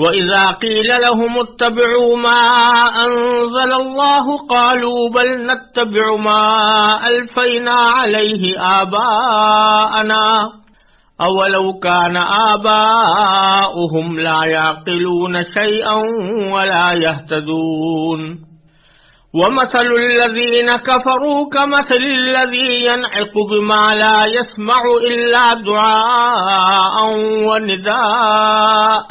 وَإِذَا قِيلَ لَهُمُ اتَّبِعُوا مَا أَنزَلَ اللَّهُ قَالُوا بَلْ نَتَّبِعُ مَا أَلْفَيْنَا عَلَيْهِ آبَاءَنَا أَوَلَوْ كَانَ آبَاؤُهُمْ لَا يَعْقِلُونَ شَيْئًا وَلَا يَهْتَدُونَ وَمَثَلُ الَّذِينَ كَفَرُوا كَمَثَلِ الَّذِي يَنْعِقُ بِمَا لَا يَسْمَعُ إِلَّا دُعَاءً وَنِدَاءً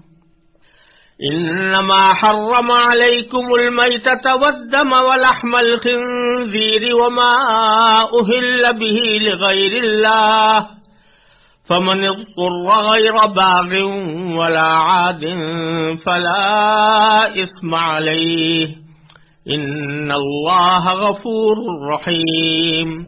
انما حرم عليكم الميتة والدم ولحم الخنزير وما اهل به لغير الله فمن اضطر غير باغ ولا عاد فلا اسم عليه ان الله غفور رحيم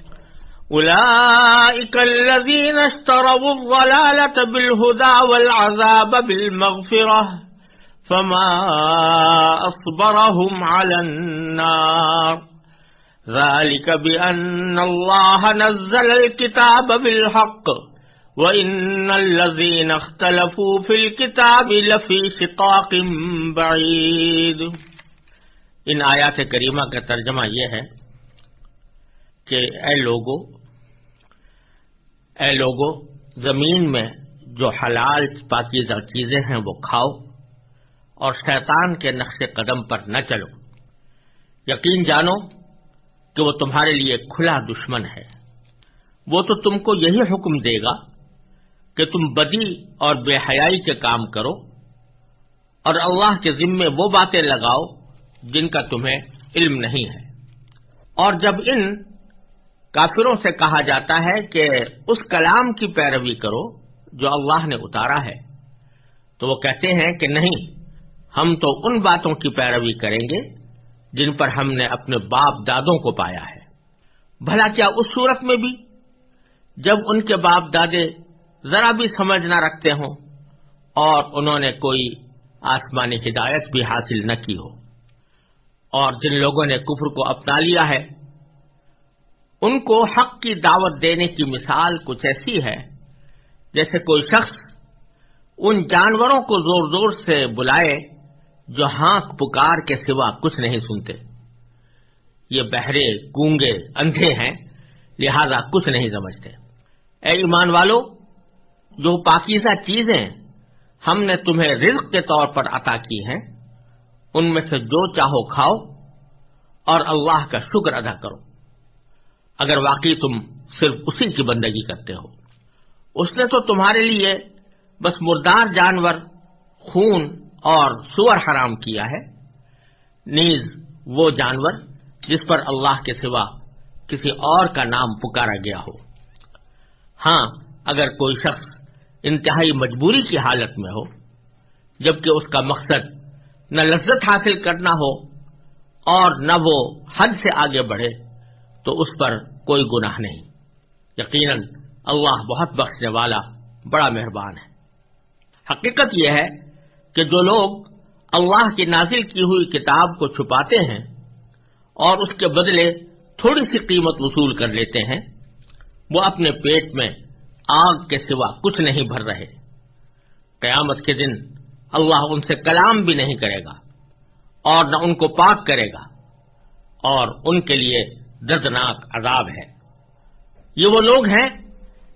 أولئك الذين اشتروا الضلالة بالهدى والعذاب بالمغفرة فما أصبرهم على النار. ذلك بأن الله نزل الكتاب بالحق وإن الذين اختلفوا في الكتاب لفي شقاق بعيد. ان آیات کریمہ کا ترجمہ یہ ہے کہ اے لوگوں اے لوگو، زمین میں جو حلال پاکیزہ چیزیں ہیں وہ کھاؤ اور شیطان کے نقش قدم پر نہ چلو۔ یقین جانو کہ وہ تمہارے لیے کھلا دشمن ہے۔ وہ تو تم کو یہی حکم دے گا کہ تم بدی اور بے حیائی کے کام کرو اور اللہ کے ذمے وہ باتیں لگاؤ جن کا تمہیں علم نہیں ہے۔ اور جب ان کافروں سے کہا جاتا ہے کہ اس کلام کی پیروی کرو جو اللہ نے اتارا ہے۔ تو وہ کہتے ہیں کہ نہیں، ہم تو ان باتوں کی پیروی کریں گے جن پر ہم نے اپنے باپ دادوں کو پایا ہے۔ بھلا کیا اس صورت میں بھی؟ جب ان کے باپ دادے ذرا بھی سمجھ نہ رکھتے ہوں اور انہوں نے کوئی آسمانی ہدایت بھی حاصل نہ کی ہو، اور جن لوگوں نے کفر کو اپنا لیا ہے ان کو حق کی دعوت دینے کی مثال کچھ ایسی ہے۔ جیسے کوئی شخص ان جانوروں کو زور زور سے بلائے جو ہانک پکار کے سوا کچھ نہیں سنتے۔ یہ بہرے گونگے اندھے ہیں، لہذا کچھ نہیں سمجھتے۔ اے ایمان والو، جو پاکیزہ چیزیں ہم نے تمہیں رزق کے طور پر عطا کی ہیں، ان میں سے جو چاہو کھاؤ اور اللہ کا شکر ادا کرو۔ اگر واقعی تم صرف اسی کی بندگی کرتے ہو۔ اس نے تو تمہارے لیے بس مردار جانور، خون اور سور حرام کیا ہے۔ نیز وہ جانور جس پر اللہ کے سوا کسی اور کا نام پکارا گیا ہو۔ ہاں اگر کوئی شخص انتہائی مجبوری کی حالت میں ہو، جبکہ اس کا مقصد نہ لذت حاصل کرنا ہو اور نہ وہ حد سے آگے بڑھے تو اس پر کوئی گناہ نہیں۔ یقیناً اللہ بہت بخشنے والا بڑا مہربان ہے۔ حقیقت یہ ہے کہ جو لوگ اللہ کی نازل کی ہوئی کتاب کو چھپاتے ہیں اور اس کے بدلے تھوڑی سی قیمت وصول کر لیتے ہیں، وہ اپنے پیٹ میں آگ کے سوا کچھ نہیں بھر رہے۔ قیامت کے دن اللہ ان سے کلام بھی نہیں کرے گا اور نہ ان کو پاک کرے گا اور ان کے لیے دردناک عذاب ہے۔ یہ وہ لوگ ہیں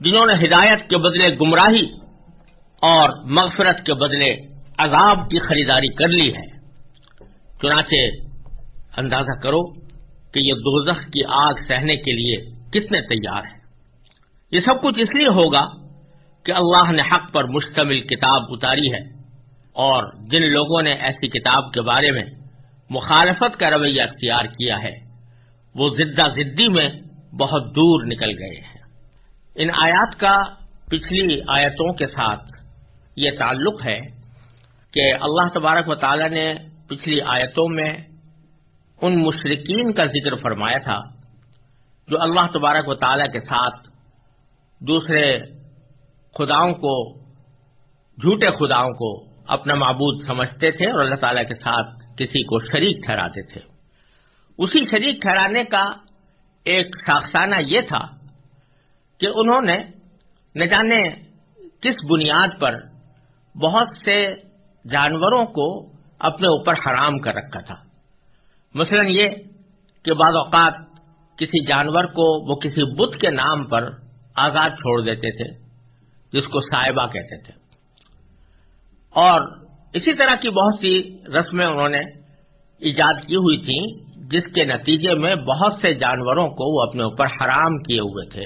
جنہوں نے ہدایت کے بدلے گمراہی اور مغفرت کے بدلے عذاب کی خریداری کر لی ہے۔ چنانچہ اندازہ کرو کہ یہ دوزخ کی آگ سہنے کے لیے کتنے تیار ہیں۔ یہ سب کچھ اس لیے ہوگا کہ اللہ نے حق پر مشتمل کتاب اتاری ہے اور جن لوگوں نے ایسی کتاب کے بارے میں مخالفت کا رویہ اختیار کیا ہے وہ زدہ زدی میں بہت دور نکل گئے ہیں۔ ان آیات کا پچھلی آیتوں کے ساتھ یہ تعلق ہے کہ اللہ تبارک و تعالی نے پچھلی آیتوں میں ان مشرقین کا ذکر فرمایا تھا جو اللہ تبارک و تعالی کے ساتھ دوسرے خداؤں کو، جھوٹے خداؤں کو اپنا معبود سمجھتے تھے اور اللہ تعالی کے ساتھ کسی کو شریک ٹھہراتے تھے۔ اسی شریک ٹھہرانے کا ایک شاخسانہ یہ تھا کہ انہوں نے نہ جانے کس بنیاد پر بہت سے جانوروں کو اپنے اوپر حرام کر رکھا تھا۔ مثلا یہ کہ بعض اوقات کسی جانور کو وہ کسی بت کے نام پر آزاد چھوڑ دیتے تھے، جس کو صاحبہ کہتے تھے۔ اور اسی طرح کی بہت سی رسمیں انہوں نے ایجاد کی ہوئی تھیں۔ جس کے نتیجے میں بہت سے جانوروں کو وہ اپنے اوپر حرام کیے ہوئے تھے۔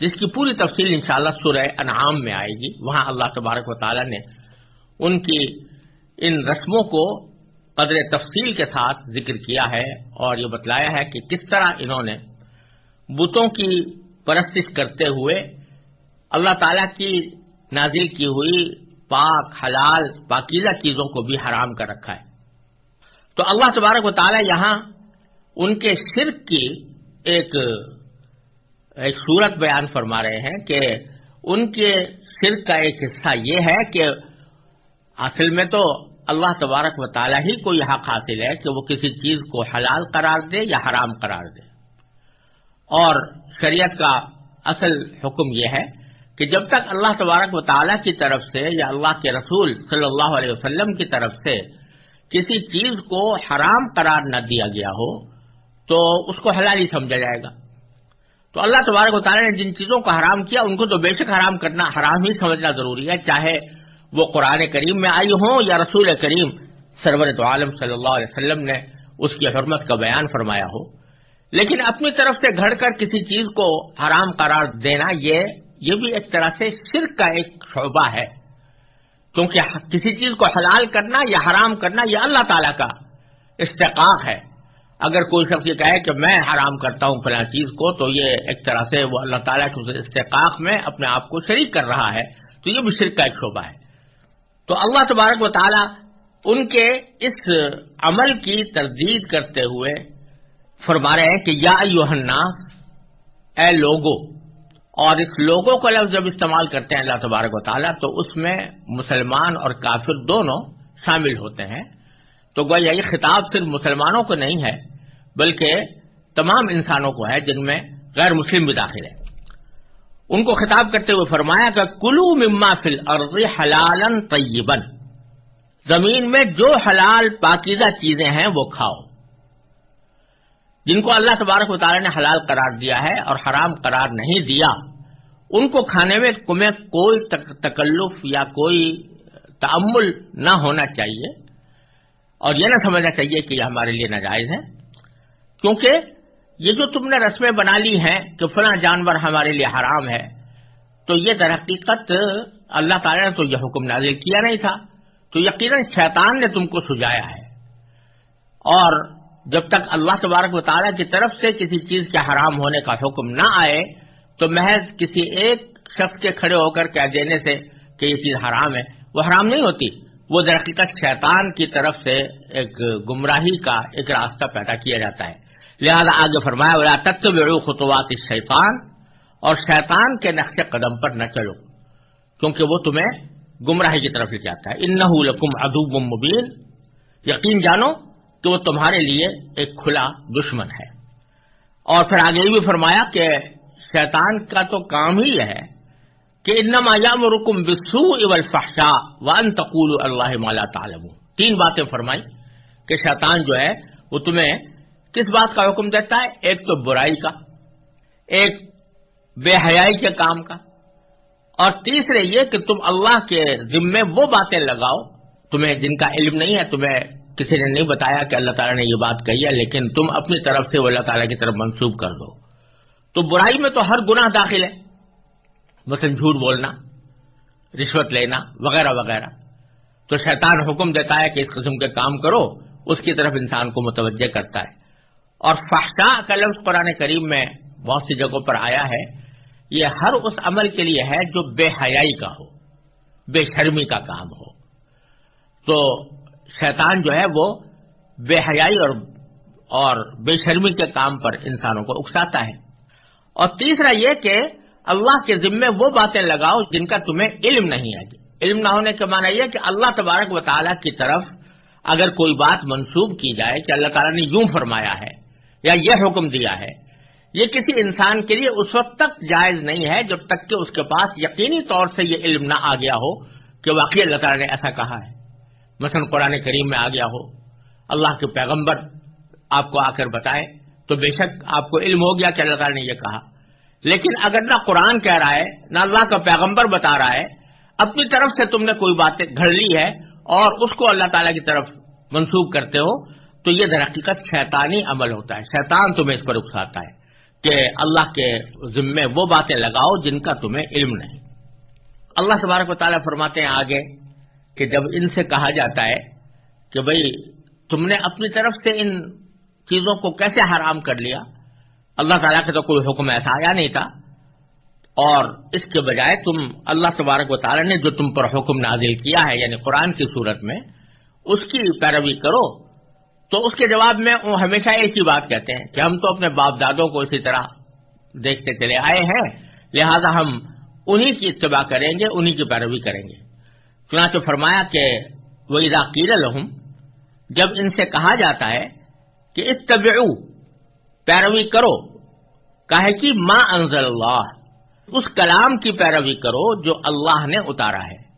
جس کی پوری تفصیل انشاءاللہ سورہ انعام میں آئے گی۔ وہاں اللہ تبارک و تعالی نے ان کی ان رسموں کو قدر تفصیل کے ساتھ ذکر کیا ہے اور یہ بتلایا ہے کہ کس طرح انہوں نے بتوں کی پرستش کرتے ہوئے اللہ تعالی کی نازل کی ہوئی پاک، حلال، پاکیزہ چیزوں کو بھی حرام کر رکھا ہے۔ تو اللہ تبارک و تعالی یہاں ان کے شرک کی ایک ایک صورت بیان فرما رہے ہیں کہ ان کے شرک کا ایک حصہ یہ ہے کہ اصل میں تو اللہ تبارک و تعالی ہی کو یہ حق حاصل ہے کہ وہ کسی چیز کو حلال قرار دے یا حرام قرار دے۔ اور شریعت کا اصل حکم یہ ہے کہ جب تک اللہ تبارک و تعالیٰ کی طرف سے یا اللہ کے رسول صلی اللہ علیہ وسلم کی طرف سے کسی چیز کو حرام قرار نہ دیا گیا ہو تو اس کو حلال ہی سمجھا جائے گا۔ تو اللہ تبارک و تعالیٰ نے جن چیزوں کو حرام کیا، ان کو تو بے شک حرام کرنا، حرام ہی سمجھنا ضروری ہے۔ چاہے وہ قرآن کریم میں آئی ہوں یا رسول کریم، سرور تو عالم صلی اللہ علیہ وسلم نے اس کی حرمت کا بیان فرمایا ہو۔ لیکن اپنی طرف سے گھڑ کر کسی چیز کو حرام قرار دینا، یہ یہ بھی ایک طرح سے شرک کا ایک شعبہ ہے۔ کیونکہ کسی چیز کو حلال کرنا یا حرام کرنا یہ اللہ تعالی کا استحقاق ہے۔ اگر کوئی شخص یہ کہے کہ میں حرام کرتا ہوں فلاں چیز کو تو یہ ایک طرح سے وہ اللہ تعالیٰ کے استحقاق میں اپنے آپ کو شریک کر رہا ہے۔ تو یہ بھی شرک کا ایک شعبہ ہے۔ تو اللہ تبارک و تعالیٰ ان کے اس عمل کی تردید کرتے ہوئے فرما رہے ہیں کہ یا الناس، اے لوگو اور اس لوگوں کا لفظ جب استعمال کرتے ہیں اللہ تبارک و تعالیٰ، تو اس میں مسلمان اور کافر دونوں شامل ہوتے ہیں۔ تو گویا یہ خطاب صرف مسلمانوں کو نہیں ہے، بلکہ تمام انسانوں کو ہے جن میں غیر مسلم بھی داخل ہے ان کو خطاب کرتے ہوئے فرمایا کہ کلو مما فل عرض حلال طیبن زمین میں جو حلال پاکیزہ چیزیں ہیں وہ کھاؤ۔ جن کو اللہ تبارک و تعالیٰ نے حلال قرار دیا ہے اور حرام قرار نہیں دیا ان کو کھانے میں تمہیں کوئی تکلف یا کوئی تعمل نہ ہونا چاہیے۔ اور یہ نہ سمجھنا چاہیے کہ یہ ہمارے لیے ناجائز ہے۔ کیونکہ یہ جو تم نے رسمیں بنا لی ہیں کہ فلاں جانور ہمارے لیے حرام ہے، تو یہ در حقیقت اللہ تعالیٰ نے تو یہ حکم نازل کیا نہیں تھا۔ تو یقیناً شیطان نے تم کو سجایا ہے۔ اور جب تک اللہ تبارک و تعالیٰ کی طرف سے کسی چیز کے حرام ہونے کا حکم نہ آئے تو محض کسی ایک شخص کے کھڑے ہو کر کہہ دینے سے کہ یہ چیز حرام ہے، وہ حرام نہیں ہوتی۔ وہ درقیقت شیطان کی طرف سے ایک گمراہی کا ایک راستہ پیدا کیا جاتا ہے۔ لہذا آگے فرمایا بولا تک تو خطوات شیطان اور شیطان کے نقش قدم پر نہ چلو، کیونکہ وہ تمہیں گمراہی کی طرف لے جاتا ہے۔ ان لکم ادوب مبین یقین جانو کہ وہ تمہارے لیے ایک کھلا دشمن ہے۔ اور پھر آگے بھی فرمایا کہ شیطان کا تو کام ہی ہے کہ انما یامرکم بالسوء والفحشاء وان تقولوا اللہ ما لا تعلمون۔ تین باتیں فرمائی کہ شیطان جو ہے، وہ تمہیں کس بات کا حکم دیتا ہے؟ ایک تو برائی کا، ایک بے حیائی کے کام کا، اور تیسرے یہ کہ تم اللہ کے ذمے وہ باتیں لگاؤ، تمہیں جن کا علم نہیں ہے، تمہیں کسی نے نہیں بتایا کہ اللہ تعالیٰ نے یہ بات کہی ہے، لیکن تم اپنی طرف سے وہ اللہ تعالیٰ کی طرف منسوب کر دو۔ تو برائی میں تو ہر گناہ داخل ہے۔ مثلا جھوٹ بولنا، رشوت لینا، وغیرہ وغیرہ۔ تو شیطان حکم دیتا ہے کہ اس قسم کے کام کرو، اس کی طرف انسان کو متوجہ کرتا ہے۔ اور فحشا کا لفظ قرآن کریم میں بہت سی جگہوں پر آیا ہے۔ یہ ہر اس عمل کے لیے ہے جو بے حیائی کا ہو، بے شرمی کا کام ہو۔ تو شیطان جو ہے وہ بے حیائی اور اور بے شرمی کے کام پر انسانوں کو اکساتا ہے۔ اور تیسرا یہ کہ اللہ کے ذمے وہ باتیں لگاؤ جن کا تمہیں علم نہیں ہے علم نہ ہونے کا معنی یہ کہ اللہ تبارک و تعالیٰ کی طرف اگر کوئی بات منسوب کی جائے کہ اللہ تعالیٰ نے یوں فرمایا ہے یا یہ حکم دیا ہے، یہ کسی انسان کے لیے اس وقت تک جائز نہیں ہے جب تک کہ اس کے پاس یقینی طور سے یہ علم نہ آ گیا ہو کہ واقعی اللہ تعالیٰ نے ایسا کہا ہے۔ مثلا قرآن کریم میں آ گیا ہو، اللہ کے پیغمبر آپ کو آ کر بتائے، تو بے شک آپ کو علم ہو گیا کہ اللہ تعالیٰ نے یہ کہا۔ لیکن اگر نہ قرآن کہہ رہا ہے، نہ اللہ کا پیغمبر بتا رہا ہے، اپنی طرف سے تم نے کوئی باتیں گھڑ لی ہے اور اس کو اللہ تعالیٰ کی طرف منسوخ کرتے ہو، تو یہ در حقیقت شیطانی عمل ہوتا ہے۔ شیطان تمہیں اس پر اکساتا ہے کہ اللہ کے ذمے وہ باتیں لگاؤ جن کا تمہیں علم نہیں۔ اللہ تبارک و تعالیٰ فرماتے ہیں آگے کہ جب ان سے کہا جاتا ہے کہ بھئی تم نے اپنی طرف سے ان چیزوں کو کیسے حرام کر لیا اللہ تعالیٰ کا تو کوئی حکم ایسا آیا نہیں تھا۔ اور اس کے بجائے تم اللہ تبارک و تعالیٰ نے جو تم پر حکم نازل کیا ہے یعنی قرآن کی صورت میں، اس کی پیروی کرو۔ تو اس کے جواب میں وہ ہمیشہ ایک ہی بات کہتے ہیں کہ ہم تو اپنے باپ دادوں کو اسی طرح دیکھتے چلے آئے ہیں، لہذا ہم انہی کی اتباع کریں گے، انہی کی پیروی کریں گے۔ چنانچہ فرمایا کہ وہ اضاقیر الحم جب ان سے کہا جاتا ہے کہ اتبعو پیروی کرو کہے کہ ماں انزل اللہ، اس کلام کی پیروی کرو جو اللہ نے اتارا ہے۔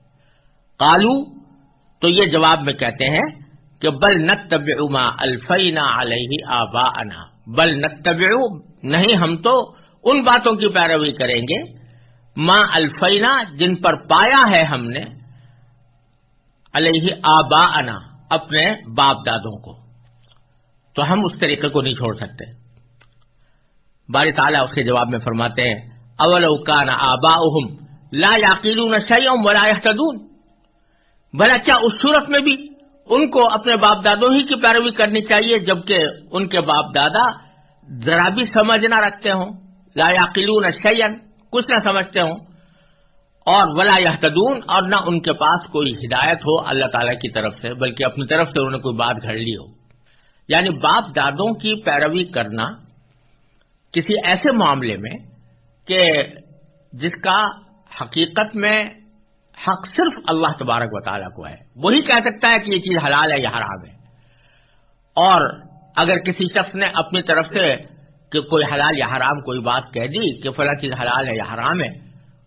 کالو تو یہ جواب میں کہتے ہیں کہ بل نتب ما الفینا علیہ آبا انا بل نتب نہیں ہم تو ان باتوں کی پیروی کریں گے۔ ماں الفینا، جن پر پایا ہے ہم نے، علیہ آبا انا اپنے باپ دادوں کو۔ تو ہم اس طریقے کو نہیں چھوڑ سکتے۔ بار تعالیٰ اس کے جواب میں فرماتے ہیں اول اوکان آبا لا یاقیل شعیم ولا يهتدون بھلا کیا اس صورت میں بھی ان کو اپنے باپ دادوں ہی کی پیروی کرنی چاہیے، جبکہ ان کے باپ دادا ذرا بھی سمجھ نہ رکھتے ہوں۔ لا یاقلون شعین کچھ نہ سمجھتے ہوں۔ اور ولا یحتدون اور نہ ان کے پاس کوئی ہدایت ہو اللہ تعالی کی طرف سے، بلکہ اپنی طرف سے انہوں نے کوئی بات گھڑ لی ہو۔ یعنی باپ دادوں کی پیروی کرنا کسی ایسے معاملے میں کہ جس کا حقیقت میں حق صرف اللہ تبارک و تعالیٰ کو ہے۔ وہی کہہ سکتا ہے کہ یہ چیز حلال ہے یا حرام ہے۔ اور اگر کسی شخص نے اپنی طرف سے کہ کوئی حلال یا حرام کوئی بات کہہ دی کہ فلاں چیز حلال ہے یا حرام ہے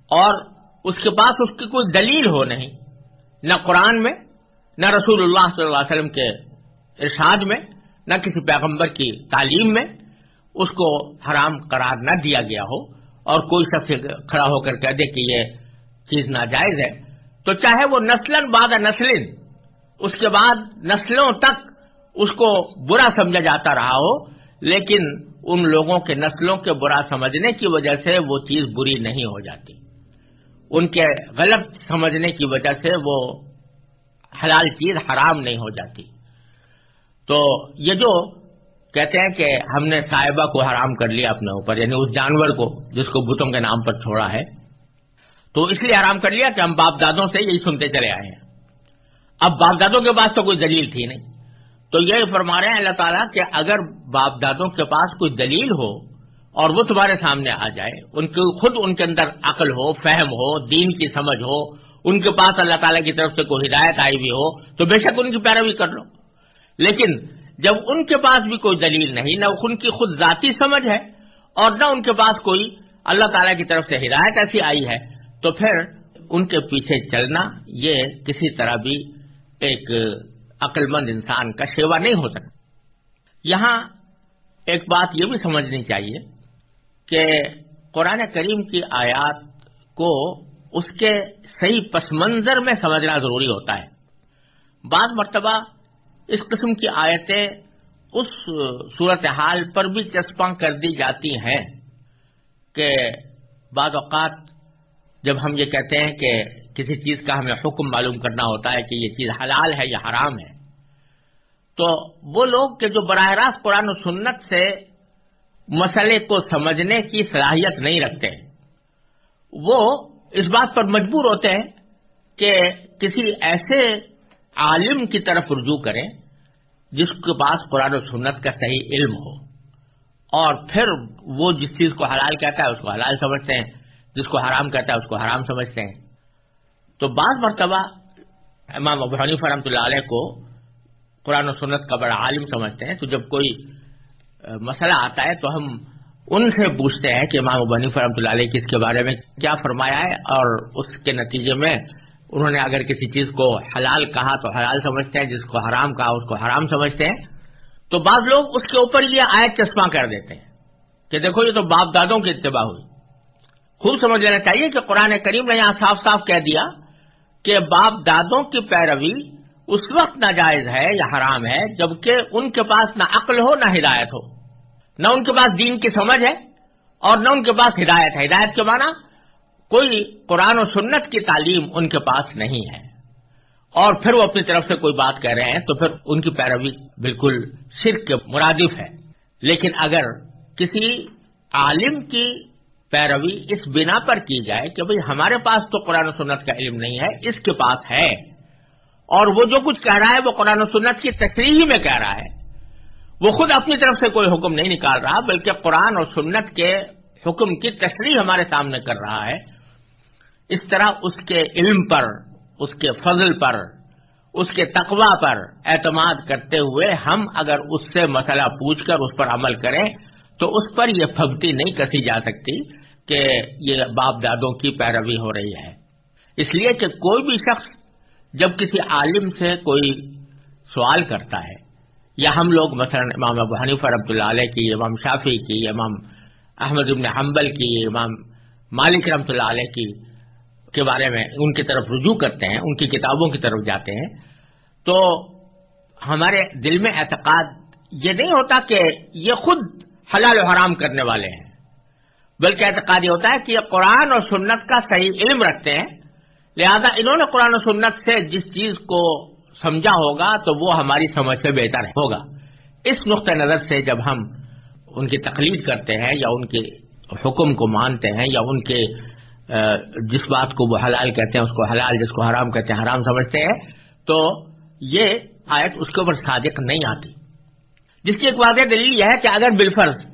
اور اس کے پاس اس کی کوئی دلیل ہو نہیں، نہ قرآن میں، نہ رسول اللہ صلی اللہ علیہ وسلم کے ارشاد میں، نہ کسی پیغمبر کی تعلیم میں اس کو حرام قرار نہ دیا گیا ہو اور کوئی شخص کھڑا ہو کر کہہ دے کہ یہ چیز ناجائز ہے، تو چاہے وہ نسل بعد نسل اس کے بعد نسلوں تک اس کو برا سمجھا جاتا رہا ہو، لیکن ان لوگوں کے نسلوں کے برا سمجھنے کی وجہ سے وہ چیز بری نہیں ہو جاتی۔ ان کے غلط سمجھنے کی وجہ سے وہ حلال چیز حرام نہیں ہو جاتی۔ تو یہ جو کہتے ہیں کہ ہم نے صاحبہ کو حرام کر لیا اپنے اوپر یعنی اس جانور کو جس کو بتوں کے نام پر چھوڑا ہے۔ تو اس لیے حرام کر لیا کہ ہم باپ دادوں سے یہی سنتے چلے آئے ہیں۔ اب باپ دادوں کے پاس تو کوئی دلیل تھی نہیں۔ تو یہ فرما رہے ہیں اللہ تعالیٰ کہ اگر باپ دادوں کے پاس کوئی دلیل ہو اور وہ تمہارے سامنے آ جائے، ان کے خود ان کے اندر عقل ہو، فہم ہو، دین کی سمجھ ہو، ان کے پاس اللہ تعالیٰ کی طرف سے کوئی ہدایت آئی ہوئی ہو، تو بے شک ان کی پیروی کر لو۔ لیکن جب ان کے پاس بھی کوئی دلیل نہیں، نہ ان کی خود ذاتی سمجھ ہے اور نہ ان کے پاس کوئی اللہ تعالیٰ کی طرف سے ہدایت ایسی آئی ہے۔ تو پھر ان کے پیچھے چلنا یہ کسی طرح بھی ایک عقل مند انسان کا سیوا نہیں ہو سکتا۔ یہاں ایک بات یہ بھی سمجھنی چاہیے کہ قرآن کریم کی آیات کو اس کے صحیح پس منظر میں سمجھنا ضروری ہوتا ہے۔ بعض مرتبہ اس قسم کی آیتیں اس صورتحال پر بھی چسپاں کر دی جاتی ہیں کہ بعض اوقات جب ہم یہ کہتے ہیں کہ کسی چیز کا ہمیں حکم معلوم کرنا ہوتا ہے کہ یہ چیز حلال ہے یا حرام ہے، تو وہ لوگ کہ جو براہ راست قرآن و سنت سے مسئلے کو سمجھنے کی صلاحیت نہیں رکھتے، وہ اس بات پر مجبور ہوتے ہیں کہ کسی ایسے عالم کی طرف رجوع کریں، جس کے پاس قرآن و سنت کا صحیح علم ہو، اور پھر وہ جس چیز کو حلال کہتا ہے، اس کو حلال سمجھتے ہیں، جس کو حرام کہتا ہے، اس کو حرام سمجھتے ہیں۔ تو بعض مرتبہ امام ابو حنیف رحمۃ اللہ علیہ کو قرآن و سنت کا بڑا عالم سمجھتے ہیں، تو جب کوئی مسئلہ آتا ہے تو ہم ان سے پوچھتے ہیں کہ امام ابنی فرحمۃ اللہ علیہ کس کے بارے میں کیا فرمایا ہے، اور اس کے نتیجے میں انہوں نے اگر کسی چیز کو حلال کہا تو حلال سمجھتے ہیں، جس کو حرام کہا اس کو حرام سمجھتے ہیں۔ تو بعض لوگ اس کے اوپر یہ آیت چشمہ کر دیتے ہیں کہ دیکھو یہ تو باپ دادوں کی اتباع ہوئی۔ خوب سمجھ لینا چاہیے کہ قرآن کریم نے یہاں صاف صاف کہہ دیا کہ باپ دادوں کی پیروی اس وقت ناجائز ہے یا حرام ہے جبکہ ان کے پاس نہ عقل ہو نہ ہدایت ہو۔ نہ ان کے پاس دین کی سمجھ ہے اور نہ ان کے پاس ہدایت ہے۔ ہدایت کے معنی کوئی قرآن و سنت کی تعلیم ان کے پاس نہیں ہے۔ اور پھر وہ اپنی طرف سے کوئی بات کہہ رہے ہیں تو پھر ان کی پیروی بالکل شرک کے مرادف ہے۔ لیکن اگر کسی عالم کی پیروی اس بنا پر کی جائے کہ بھئی ہمارے پاس تو قرآن و سنت کا علم نہیں ہے، اس کے پاس ہے۔ اور وہ جو کچھ کہہ رہا ہے وہ قرآن و سنت کی تشریح میں کہہ رہا ہے۔ وہ خود اپنی طرف سے کوئی حکم نہیں نکال رہا، بلکہ قرآن اور سنت کے حکم کی تشریح ہمارے سامنے کر رہا ہے۔ اس طرح اس کے علم پر، اس کے فضل پر، اس کے تقوا پر اعتماد کرتے ہوئے ہم اگر اس سے مسئلہ پوچھ کر اس پر عمل کریں تو اس پر یہ پھبتی نہیں کسی جا سکتی کہ یہ باپ دادوں کی پیروی ہو رہی ہے۔ اس لیے کہ کوئی بھی شخص جب کسی عالم سے کوئی سوال کرتا ہے، یا ہم لوگ مثلا امام ابو حنیف رحمۃ اللہ علیہ کی، امام شافی کی، امام احمد ابن حنبل کی، امام مالک رحمۃ اللہ علیہ کی کے بارے میں ان کی طرف رجوع کرتے ہیں، ان کی کتابوں کی طرف جاتے ہیں، تو ہمارے دل میں اعتقاد یہ نہیں ہوتا کہ یہ خود حلال و حرام کرنے والے ہیں، بلکہ اعتقاد یہ ہوتا ہے کہ یہ قرآن اور سنت کا صحیح علم رکھتے ہیں۔ لہذا انہوں نے قرآن و سنت سے جس چیز کو سمجھا ہوگا تو وہ ہماری سمجھ سے بہتر ہوگا۔ اس نقطۂ نظر سے جب ہم ان کی تقلید کرتے ہیں یا ان کے حکم کو مانتے ہیں یا ان کے جس بات کو وہ حلال کہتے ہیں، اس کو حلال، جس کو حرام کہتے ہیں، حرام سمجھتے ہیں، تو یہ آیت اس کے اوپر صادق نہیں آتی۔ جس کی ایک واضح دلیل یہ ہے کہ اگر بالفرض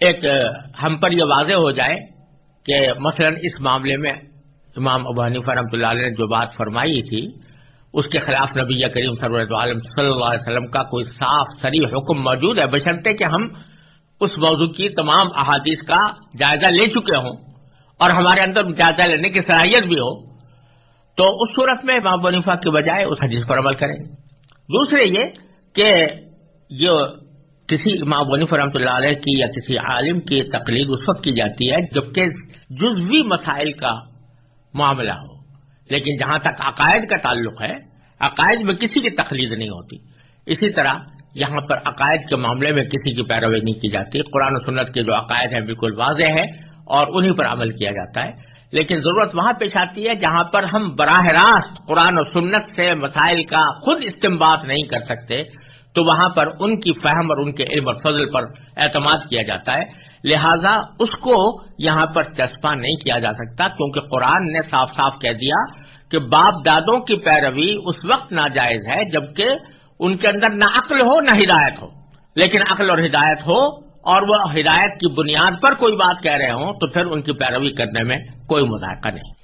ایک ہم پر یہ واضح ہو جائے کہ مثلا اس معاملے میں امام ابو حنیفہ رحمۃ اللہ علیہ نے جو بات فرمائی تھی، اس کے خلاف نبی کریم سرورت عالم صلی اللہ علیہ وسلم کا کوئی صاف سری حکم موجود ہے، بشرطے کہ ہم اس موضوع کی تمام احادیث کا جائزہ لے چکے ہوں۔ اور ہمارے اندر جائزہ لینے کی صلاحیت بھی ہو، تو اس صورت میں امام بنیفا کے بجائے اس حدیث پر عمل کریں۔ دوسرے یہ کہ یہ کسی امام بنیف رحمۃ اللہ علیہ کی یا کسی عالم کی تقلید اس وقت کی جاتی ہے جبکہ جزوی مسائل کا معاملہ ہو۔ لیکن جہاں تک عقائد کا تعلق ہے، عقائد میں کسی کی تخلید نہیں ہوتی۔ اسی طرح یہاں پر عقائد کے معاملے میں کسی کی پیروی نہیں کی جاتی۔ قرآن و سنت کے جو عقائد ہیں، بالکل واضح ہے اور انہیں پر عمل کیا جاتا ہے۔ لیکن ضرورت وہاں پیش آتی ہے جہاں پر ہم براہ راست قرآن و سنت سے مسائل کا خود استعمال نہیں کر سکتے، تو وہاں پر ان کی فہم اور ان کے علم اور فضل پر اعتماد کیا جاتا ہے۔ لہذا اس کو یہاں پر چسپاں نہیں کیا جا سکتا، کیونکہ قرآن نے صاف صاف کہہ دیا کہ باپ دادوں کی پیروی اس وقت ناجائز ہے جبکہ ان کے اندر نہ عقل ہو نہ ہدایت ہو۔ لیکن عقل اور ہدایت ہو اور وہ ہدایت کی بنیاد پر کوئی بات کہہ رہے ہوں تو پھر ان کی پیروی کرنے میں کوئی مذائقہ نہیں۔